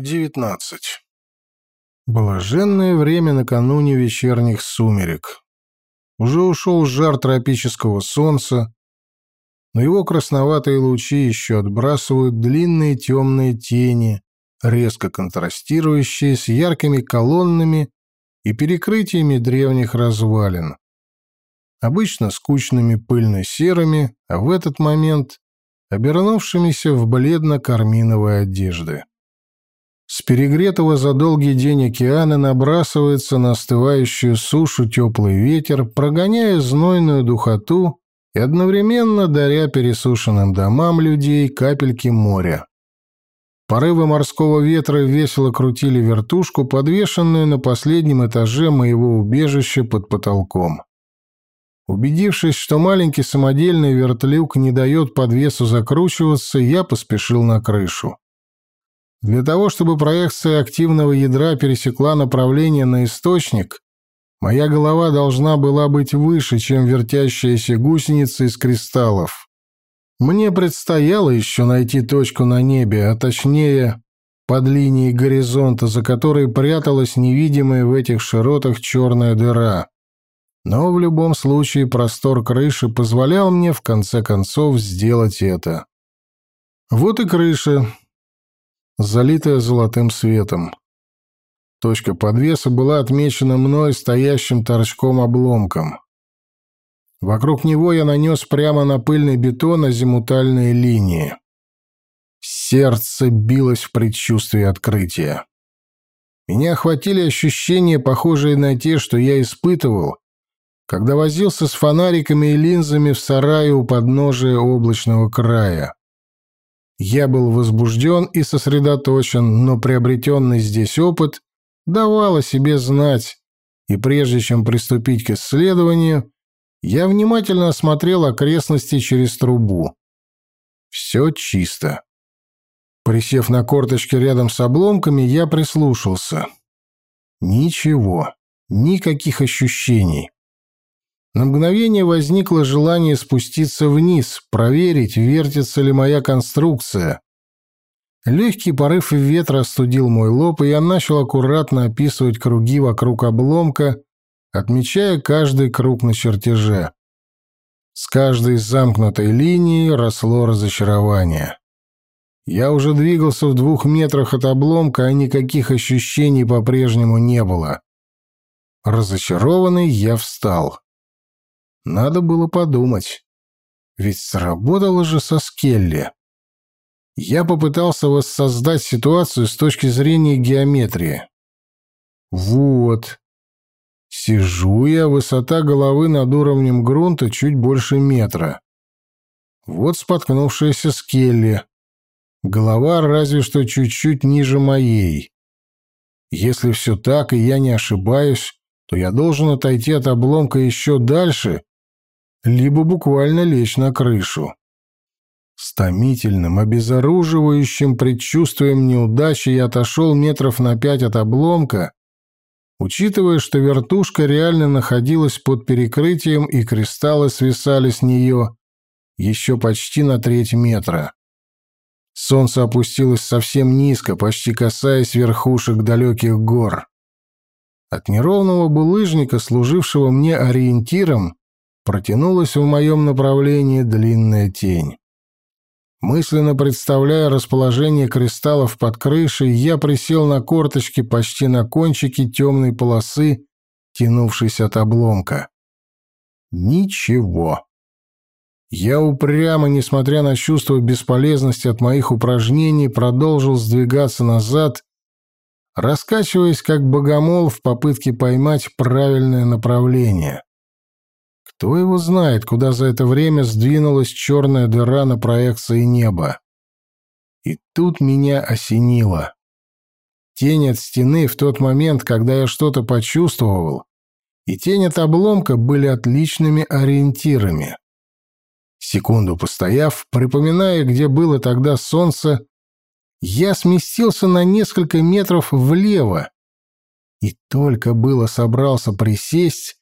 19. Блаженное время накануне вечерних сумерек. Уже ушел жар тропического солнца, но его красноватые лучи еще отбрасывают длинные темные тени, резко контрастирующие с яркими колоннами и перекрытиями древних развалин. Обычно скучными пыльно-серыми, а в этот момент обернувшимися в бледно-карминовой одежды. С перегретого за долгий день океана набрасывается на остывающую сушу теплый ветер, прогоняя знойную духоту и одновременно даря пересушенным домам людей капельки моря. Порывы морского ветра весело крутили вертушку, подвешенную на последнем этаже моего убежища под потолком. Убедившись, что маленький самодельный вертлюк не дает подвесу закручиваться, я поспешил на крышу. Для того, чтобы проекция активного ядра пересекла направление на источник, моя голова должна была быть выше, чем вертящаяся гусеница из кристаллов. Мне предстояло еще найти точку на небе, а точнее, под линией горизонта, за которой пряталась невидимая в этих широтах черная дыра. Но в любом случае простор крыши позволял мне в конце концов сделать это. Вот и крыша, залитая золотым светом. Точка подвеса была отмечена мной стоящим торчком-обломком. Вокруг него я нанес прямо на пыльный бетон азимутальные линии. Сердце билось в предчувствии открытия. Меня охватили ощущения, похожие на те, что я испытывал, когда возился с фонариками и линзами в сарае у подножия облачного края. Я был возбужден и сосредоточен, но приобретенный здесь опыт давал о себе знать, и прежде чем приступить к исследованию, я внимательно осмотрел окрестности через трубу. Все чисто. Присев на корточки рядом с обломками, я прислушался. Ничего, никаких ощущений. На мгновение возникло желание спуститься вниз, проверить, вертится ли моя конструкция. Легкий порыв ветра остудил мой лоб, и я начал аккуратно описывать круги вокруг обломка, отмечая каждый круг на чертеже. С каждой замкнутой линии росло разочарование. Я уже двигался в двух метрах от обломка, а никаких ощущений по-прежнему не было. Разочарованный я встал. Надо было подумать. Ведь сработало же со Скелли. Я попытался воссоздать ситуацию с точки зрения геометрии. Вот. Сижу я, высота головы над уровнем грунта чуть больше метра. Вот споткнувшаяся Скелли. Голова разве что чуть-чуть ниже моей. Если все так, и я не ошибаюсь, то я должен отойти от обломка еще дальше либо буквально лечь на крышу. С томительным, обезоруживающим предчувствием неудачи я отошел метров на пять от обломка, учитывая, что вертушка реально находилась под перекрытием и кристаллы свисали с нее еще почти на треть метра. Солнце опустилось совсем низко, почти касаясь верхушек далеких гор. От неровного булыжника, служившего мне ориентиром, протянулась в моем направлении длинная тень. Мысленно представляя расположение кристаллов под крышей, я присел на корточки почти на кончике темной полосы, тянувшейся от обломка. Ничего. Я упрямо, несмотря на чувство бесполезности от моих упражнений, продолжил сдвигаться назад, раскачиваясь как богомол в попытке поймать правильное направление. Кто его знает, куда за это время сдвинулась черная дыра на проекции неба. И тут меня осенило. Тень от стены в тот момент, когда я что-то почувствовал, и тень от обломка были отличными ориентирами. Секунду постояв, припоминая, где было тогда солнце, я сместился на несколько метров влево и только было собрался присесть,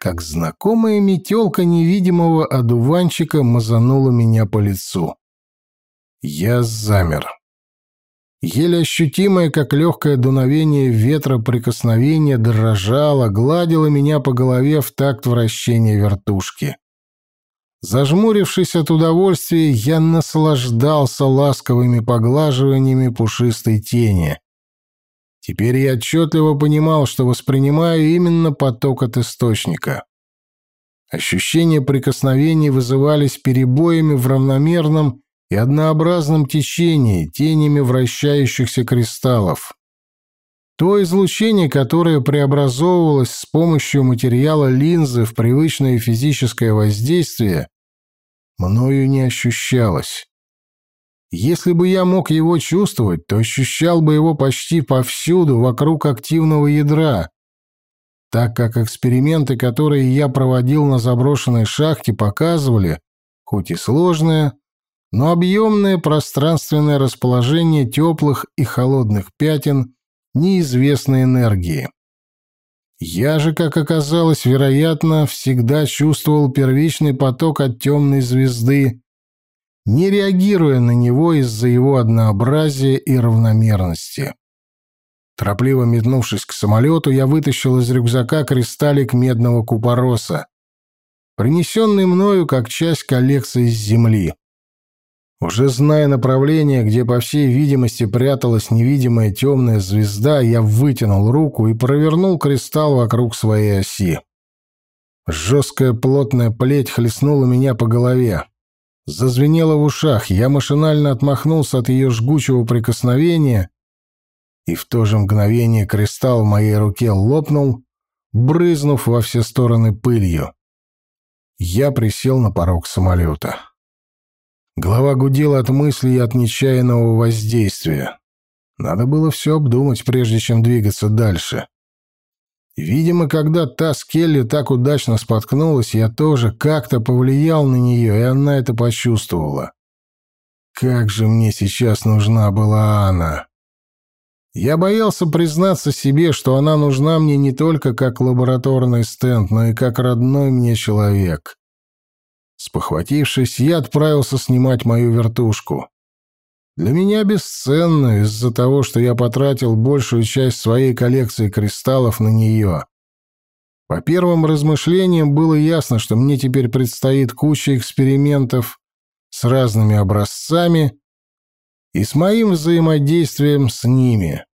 как знакомая метелка невидимого одуванчика мазанула меня по лицу. Я замер. Еле ощутимое, как легкое дуновение ветра прикосновение, дрожало, гладило меня по голове в такт вращения вертушки. Зажмурившись от удовольствия, я наслаждался ласковыми поглаживаниями пушистой тени. Теперь я отчетливо понимал, что воспринимаю именно поток от источника. Ощущения прикосновений вызывались перебоями в равномерном и однообразном течении, тенями вращающихся кристаллов. То излучение, которое преобразовывалось с помощью материала линзы в привычное физическое воздействие, мною не ощущалось. Если бы я мог его чувствовать, то ощущал бы его почти повсюду, вокруг активного ядра, так как эксперименты, которые я проводил на заброшенной шахте, показывали, хоть и сложное, но объемное пространственное расположение теплых и холодных пятен неизвестной энергии. Я же, как оказалось, вероятно, всегда чувствовал первичный поток от темной звезды, не реагируя на него из-за его однообразия и равномерности. Торопливо метнувшись к самолету, я вытащил из рюкзака кристаллик медного купороса, принесенный мною как часть коллекции с Земли. Уже зная направление, где, по всей видимости, пряталась невидимая темная звезда, я вытянул руку и провернул кристалл вокруг своей оси. Жесткая плотная плеть хлестнула меня по голове. Зазвенело в ушах, я машинально отмахнулся от ее жгучего прикосновения, и в то же мгновение кристалл в моей руке лопнул, брызнув во все стороны пылью. Я присел на порог самолета. Голова гудела от мыслей и от нечаянного воздействия. Надо было все обдумать, прежде чем двигаться дальше. Видимо, когда та с Келли так удачно споткнулась, я тоже как-то повлиял на нее, и она это почувствовала. Как же мне сейчас нужна была она! Я боялся признаться себе, что она нужна мне не только как лабораторный стенд, но и как родной мне человек. Спохватившись, я отправился снимать мою вертушку. Для меня бесценно из-за того, что я потратил большую часть своей коллекции кристаллов на нее. По первым размышлениям было ясно, что мне теперь предстоит куча экспериментов с разными образцами и с моим взаимодействием с ними.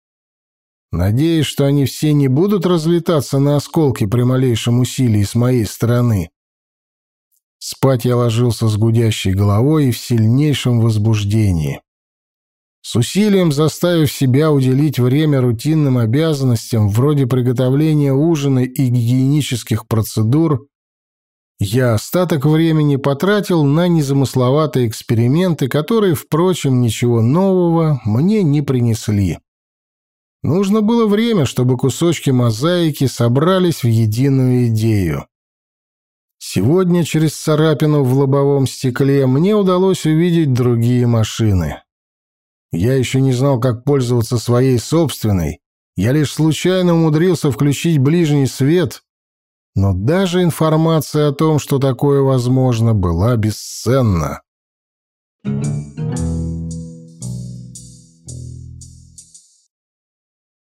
Надеюсь, что они все не будут разлетаться на осколки при малейшем усилии с моей стороны. Спать я ложился с гудящей головой и в сильнейшем возбуждении. С усилием заставив себя уделить время рутинным обязанностям вроде приготовления ужина и гигиенических процедур, я остаток времени потратил на незамысловатые эксперименты, которые, впрочем, ничего нового мне не принесли. Нужно было время, чтобы кусочки мозаики собрались в единую идею. Сегодня через царапину в лобовом стекле мне удалось увидеть другие машины. Я еще не знал, как пользоваться своей собственной. Я лишь случайно умудрился включить ближний свет, но даже информация о том, что такое возможно, была бесценна. Thank you.